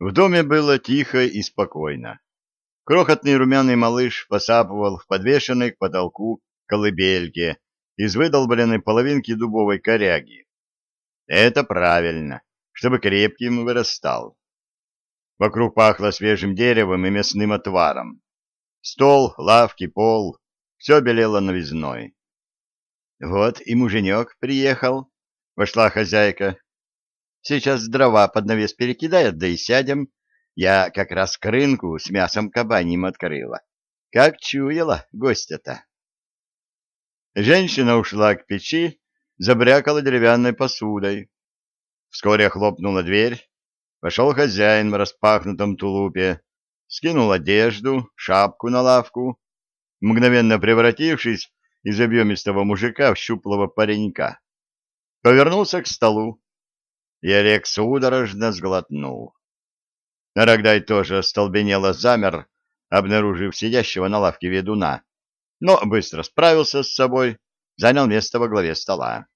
В доме было тихо и спокойно. Крохотный румяный малыш посапывал в подвешенной к потолку колыбельке из выдолбленной половинки дубовой коряги. Это правильно, чтобы крепким вырастал. Вокруг пахло свежим деревом и мясным отваром. Стол, лавки, пол — все белело новизной. Вот и муженек приехал, — вошла хозяйка. Сейчас дрова под навес перекидает, да и сядем. Я как раз к рынку с мясом кабаньим открыла. Как чуяла гостя-то. Женщина ушла к печи, забрякала деревянной посудой. Вскоре хлопнула дверь. Вошел хозяин в распахнутом тулупе, скинул одежду, шапку на лавку, мгновенно превратившись из объемистого мужика в щуплого паренька. Повернулся к столу, и Олег судорожно сглотнул. Рогдай тоже остолбенело замер, обнаружив сидящего на лавке ведуна, но быстро справился с собой, занял место во главе стола.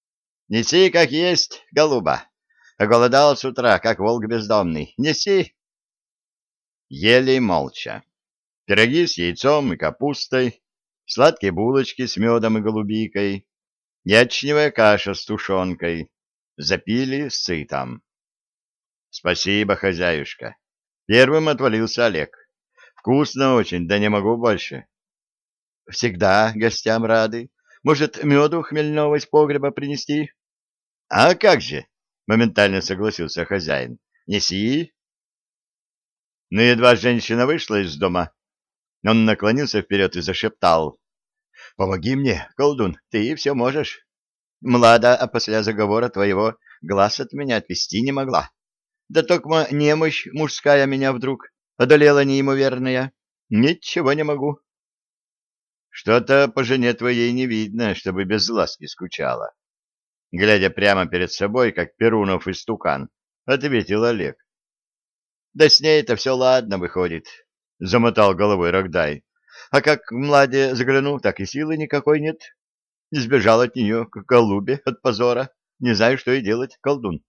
— Неси, как есть, голуба. Голодал с утра, как волк бездомный. Неси. Ели молча. Пироги с яйцом и капустой, сладкие булочки с медом и голубикой, ячневая каша с тушенкой, запили сытом. — Спасибо, хозяюшка. Первым отвалился Олег. Вкусно очень, да не могу больше. — Всегда гостям рады. Может, меду хмельного из погреба принести? — А как же? — моментально согласился хозяин. — Неси. Но едва женщина вышла из дома, он наклонился вперед и зашептал. — Помоги мне, колдун, ты все можешь. Млада, а после заговора твоего глаз от меня отвести не могла. Да только немощь мужская меня вдруг одолела неимоверная. Ничего не могу. Что-то по жене твоей не видно, чтобы без ласки скучала. Глядя прямо перед собой, как Перунов и стукан, ответил Олег. Да с ней-то все ладно выходит, замотал головой Рогдай. А как в Младе загляну, так и силы никакой нет. Сбежал от нее, как голубе от позора. Не знаю, что и делать, колдун.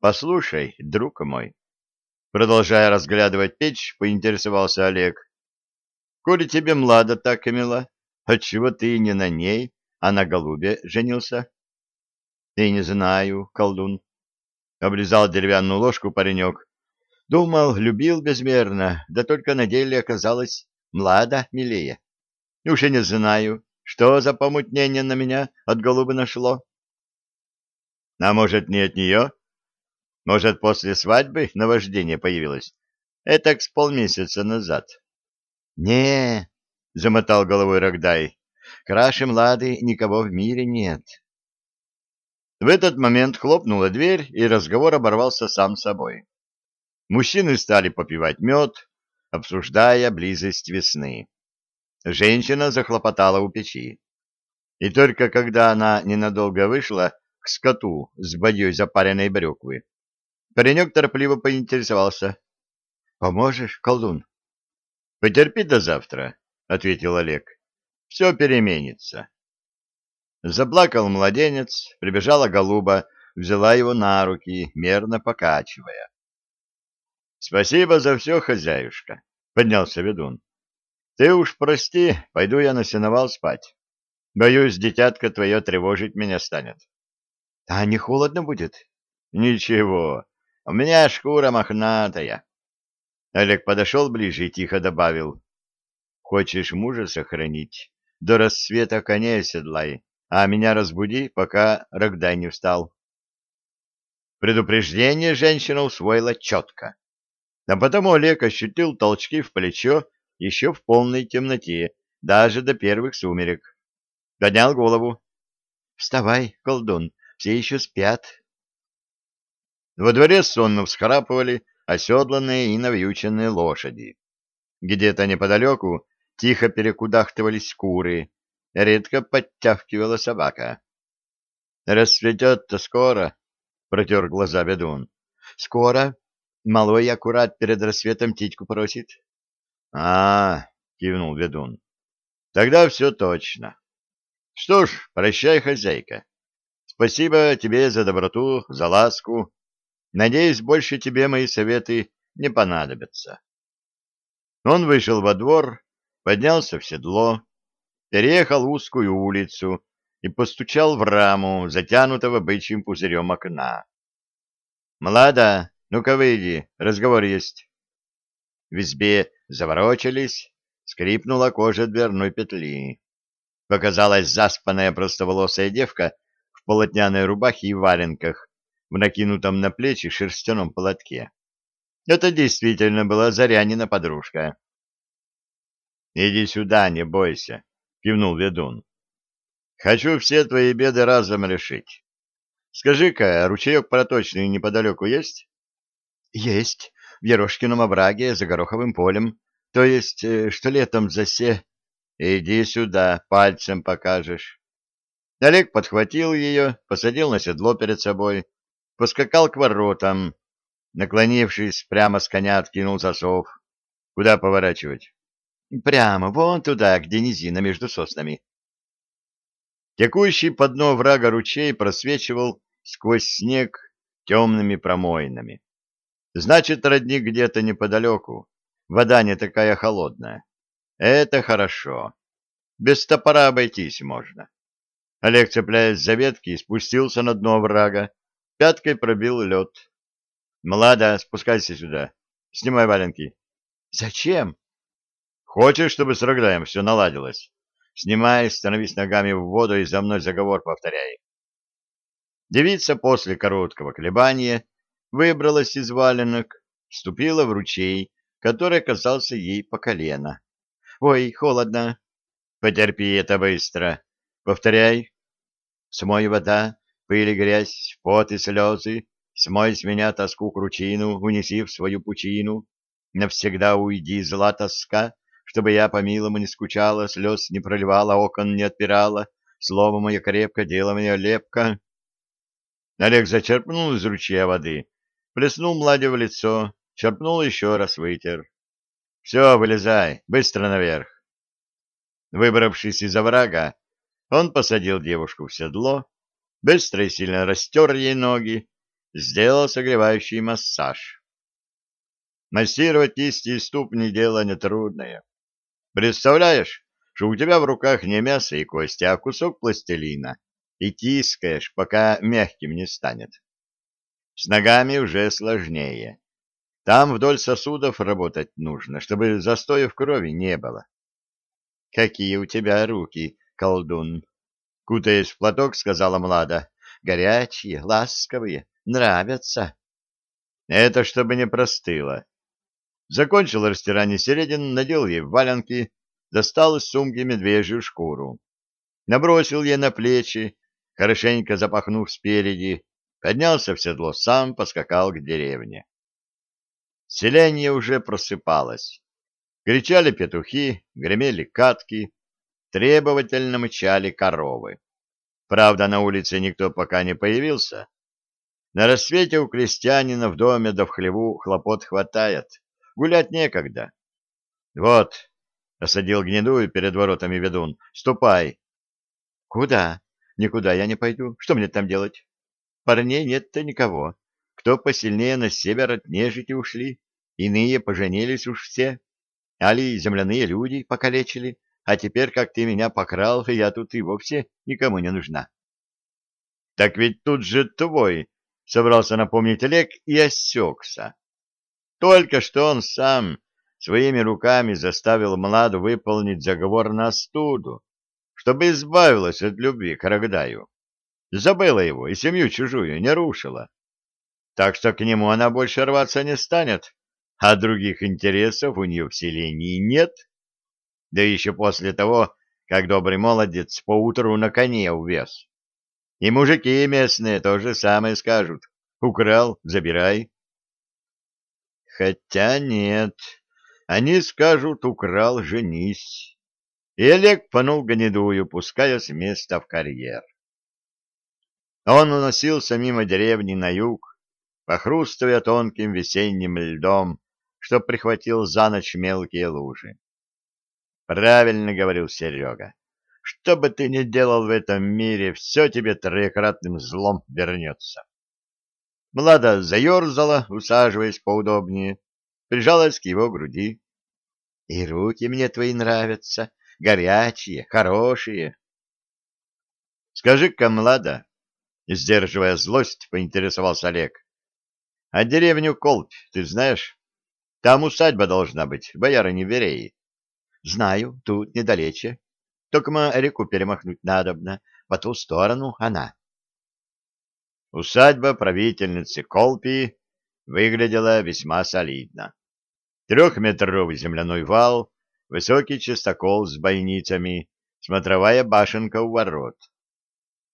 Послушай, друг мой, продолжая разглядывать печь, поинтересовался Олег. Коли тебе млада так и мила, отчего ты не на ней, а на голубе женился? И не знаю, колдун. Облизал деревянную ложку паренек. Думал, любил безмерно, да только на деле оказалось млада милее. Уж и не знаю, что за помутнение на меня от голубы нашло. А может, не от нее, может, после свадьбы наваждение появилось? Это с полмесяца назад. — Не, — замотал головой Рогдай, — краше Млады никого в мире нет. В этот момент хлопнула дверь, и разговор оборвался сам собой. Мужчины стали попивать мед, обсуждая близость весны. Женщина захлопотала у печи. И только когда она ненадолго вышла к скоту с бадьей запаренной брюквы, Паренек торопливо поинтересовался. — Поможешь, колдун? — Потерпи до завтра, — ответил Олег. — Все переменится. Заплакал младенец, прибежала голуба, взяла его на руки, мерно покачивая. — Спасибо за все, хозяюшка, — поднялся ведун. — Ты уж прости, пойду я на сеновал спать. Боюсь, дитятка твое тревожить меня станет. — А не холодно будет? — Ничего, у меня шкура мохнатая. Олег подошел ближе и тихо добавил. Хочешь мужа сохранить? До рассвета коней седлай, а меня разбуди, пока Рогдай не встал. Предупреждение женщина усвоила четко. А потому Олег ощутил толчки в плечо еще в полной темноте, даже до первых сумерек. Поднял голову. — Вставай, колдун, все еще спят. Во дворе сонно всхрапывали оседланные и навьюченные лошади. Где-то неподалеку тихо перекудахтывались куры, редко подтягивала собака. — Расцветет-то скоро, — протер глаза ведун. — Скоро. Малой аккурат перед рассветом птичку просит. — А, — кивнул ведун, — тогда все точно. Что ж, прощай, хозяйка. Спасибо тебе за доброту, за ласку. Надеюсь, больше тебе мои советы не понадобятся. Он вышел во двор, поднялся в седло, переехал узкую улицу и постучал в раму, затянутого бычьим пузырем окна. «Млада, ну-ка выйди, разговор есть». В избе заворочались, скрипнула кожа дверной петли. Показалась заспанная простоволосая девка в полотняной рубахе и валенках, в накинутом на плечи шерстяном платке. Это действительно была Зарянина подружка. — Иди сюда, не бойся, — кивнул ведун. — Хочу все твои беды разом решить. Скажи-ка, ручеек проточный неподалеку есть? — Есть, в Ерошкином овраге за Гороховым полем. То есть, э, что летом засе... Иди сюда, пальцем покажешь. Олег подхватил ее, посадил на седло перед собой, поскакал к воротам, наклонившись, прямо с коня откинул засов. Куда поворачивать? Прямо, вон туда, где низина между соснами. Текущий по дну врага ручей просвечивал сквозь снег темными промоинами. Значит, родник где-то неподалеку. Вода не такая холодная. Это хорошо. Без топора обойтись можно. Олег, цепляясь за ветки, спустился на дно врага, пяткой пробил лед. Млада, спускайся сюда. Снимай валенки. Зачем? Хочешь, чтобы с Рогдаем все наладилось? Снимай, становись ногами в воду и за мной заговор повторяй. Девица после короткого колебания выбралась из валенок, вступила в ручей, который оказался ей по колено. «Ой, холодно!» «Потерпи это быстро!» «Повторяй!» «Смой вода, пыль и грязь, пот и слезы, смой с меня тоску кручину, унеси в свою пучину, навсегда уйди, зла тоска, чтобы я по милому не скучала, слез не проливала, окон не отпирала, слово мое крепко, дело мое лепко». Олег зачерпнул из ручья воды, Плеснул Младе в лицо, черпнул еще раз, вытер. «Все, вылезай, быстро наверх». Выбравшись из оврага, он посадил девушку в седло, быстро и сильно растер ей ноги, сделал согревающий массаж. Массировать кисти и ступни — дело нетрудное. Представляешь, что у тебя в руках не мясо и кости, а кусок пластилина, и тискаешь, пока мягким не станет. С ногами уже сложнее. Там вдоль сосудов работать нужно, чтобы застоя в крови не было. — Какие у тебя руки, колдун! — кутаясь в платок, сказала Млада. — Горячие, ласковые, нравятся. — Это чтобы не простыло. Закончил растирание середин, надел ей валенки, достал из сумки медвежью шкуру. Набросил ей на плечи, хорошенько запахнув спереди, Поднялся в седло сам, поскакал к деревне. Селение уже просыпалось. Кричали петухи, гремели катки, требовательно мычали коровы. Правда, на улице никто пока не появился. На рассвете у крестьянина в доме да в хлеву хлопот хватает. Гулять некогда. Вот, — осадил гнедую перед воротами ведун, — ступай. — Куда? Никуда я не пойду. Что мне там делать? Парней нет-то никого. Кто посильнее на север от нежити ушли, иные поженились уж все. Али земляные люди покалечили, а теперь, как ты меня покрал, я тут и вовсе никому не нужна. — Так ведь тут же твой, — собрался напомнить Олег и осекся. Только что он сам своими руками заставил Младу выполнить заговор на студу, чтобы избавилась от любви к Рогдаю. Забыла его и семью чужую не рушила. Так что к нему она больше рваться не станет, а других интересов у нее в селении нет. Да еще после того, как добрый молодец поутру на коне увез. И мужики местные то же самое скажут. Украл, забирай. Хотя нет, они скажут, украл, женись. И Олег панул гнедую, пуская с места в карьер. Он уносился мимо деревни на юг, похрустывая тонким весенним льдом, что прихватил за ночь мелкие лужи. Правильно говорил Серега. Что бы ты ни делал в этом мире, все тебе троекратным злом вернется. Млада заерзала, усаживаясь поудобнее, прижалась к его груди. — И руки мне твои нравятся, горячие, хорошие. — Скажи-ка, Млада, — сдерживая злость, поинтересовался Олег, — а деревню Колпь ты знаешь? Там усадьба должна быть, боярыни Вереи. — Знаю, тут недалече. Только реку перемахнуть надобно, по ту сторону она. Усадьба правительницы Колпии выглядела весьма солидно. Трехметровый земляной вал, высокий частокол с бойницами, смотровая башенка у ворот.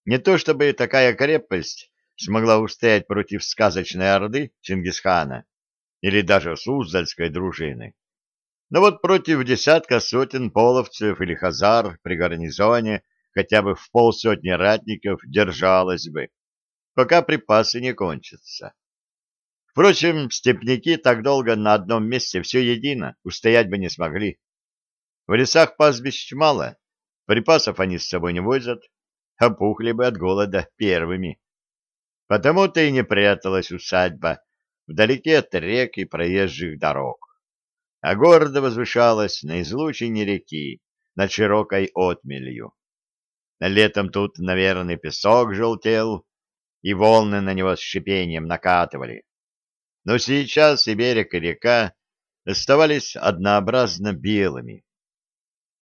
Не то чтобы такая крепость смогла устоять против сказочной орды Чингисхана или даже Суздальской дружины. Но вот против десятка сотен половцев или хазар при гарнизоне хотя бы в полсотни ратников держалась бы пока припасы не кончатся. Впрочем, степняки так долго на одном месте все едино устоять бы не смогли. В лесах пастбищ мало, припасов они с собой не возят, опухли бы от голода первыми. Потому-то и не пряталась усадьба вдалеке от рек и проезжих дорог, а гордо возвышалась на излучине реки над широкой отмелью. Летом тут, наверное, песок желтел, и волны на него с шипением накатывали. Но сейчас и берег, и река оставались однообразно белыми,